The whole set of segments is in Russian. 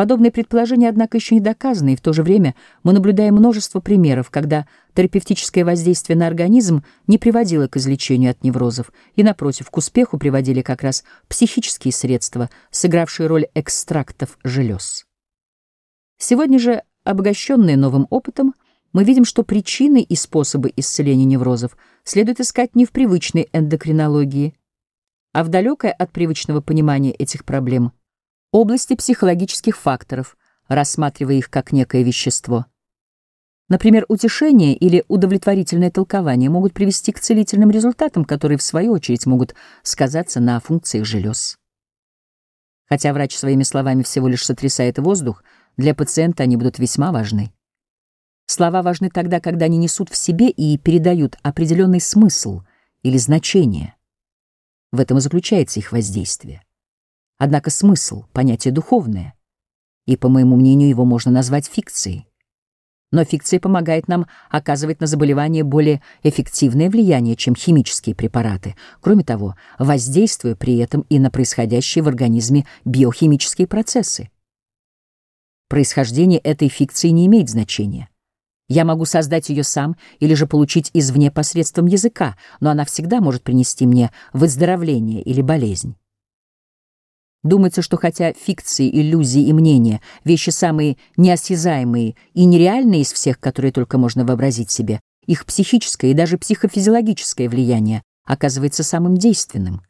Подобные предположения, однако, еще не доказаны, и в то же время мы наблюдаем множество примеров, когда терапевтическое воздействие на организм не приводило к излечению от неврозов, и, напротив, к успеху приводили как раз психические средства, сыгравшие роль экстрактов желез. Сегодня же, обогащенные новым опытом, мы видим, что причины и способы исцеления неврозов следует искать не в привычной эндокринологии, а в далекой от привычного понимания этих проблем области психологических факторов, рассматривая их как некое вещество. Например, утешение или удовлетворительное толкование могут привести к целительным результатам, которые, в свою очередь, могут сказаться на функциях желез. Хотя врач своими словами всего лишь сотрясает воздух, для пациента они будут весьма важны. Слова важны тогда, когда они несут в себе и передают определенный смысл или значение. В этом и заключается их воздействие. Однако смысл — понятие духовное, и, по моему мнению, его можно назвать фикцией. Но фикция помогает нам оказывать на заболевание более эффективное влияние, чем химические препараты, кроме того, воздействуя при этом и на происходящие в организме биохимические процессы. Происхождение этой фикции не имеет значения. Я могу создать ее сам или же получить извне посредством языка, но она всегда может принести мне выздоровление или болезнь. Думается, что хотя фикции, иллюзии и мнения — вещи самые неосязаемые и нереальные из всех, которые только можно вообразить себе, их психическое и даже психофизиологическое влияние оказывается самым действенным.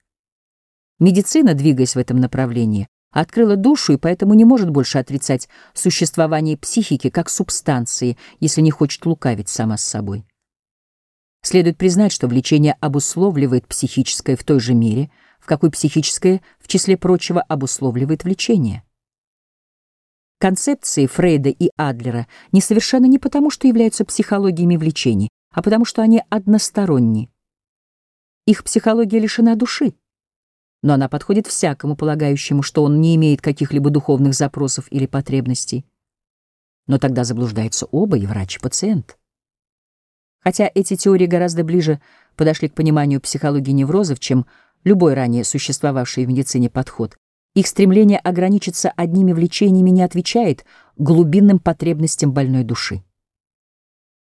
Медицина, двигаясь в этом направлении, открыла душу и поэтому не может больше отрицать существование психики как субстанции, если не хочет лукавить сама с собой. Следует признать, что влечение обусловливает психическое в той же мере, в какой психическое, в числе прочего, обусловливает влечение. Концепции Фрейда и Адлера несовершенны не потому, что являются психологиями влечений, а потому что они односторонни. Их психология лишена души но она подходит всякому, полагающему, что он не имеет каких-либо духовных запросов или потребностей. Но тогда заблуждаются оба, и врач, и пациент. Хотя эти теории гораздо ближе подошли к пониманию психологии неврозов, чем любой ранее существовавший в медицине подход, их стремление ограничиться одними влечениями не отвечает глубинным потребностям больной души.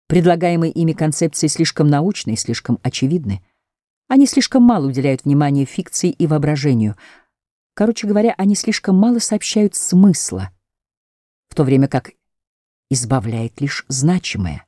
Предлагаемые ими концепции слишком научны и слишком очевидны. Они слишком мало уделяют внимания фикции и воображению. Короче говоря, они слишком мало сообщают смысла, в то время как избавляет лишь значимое.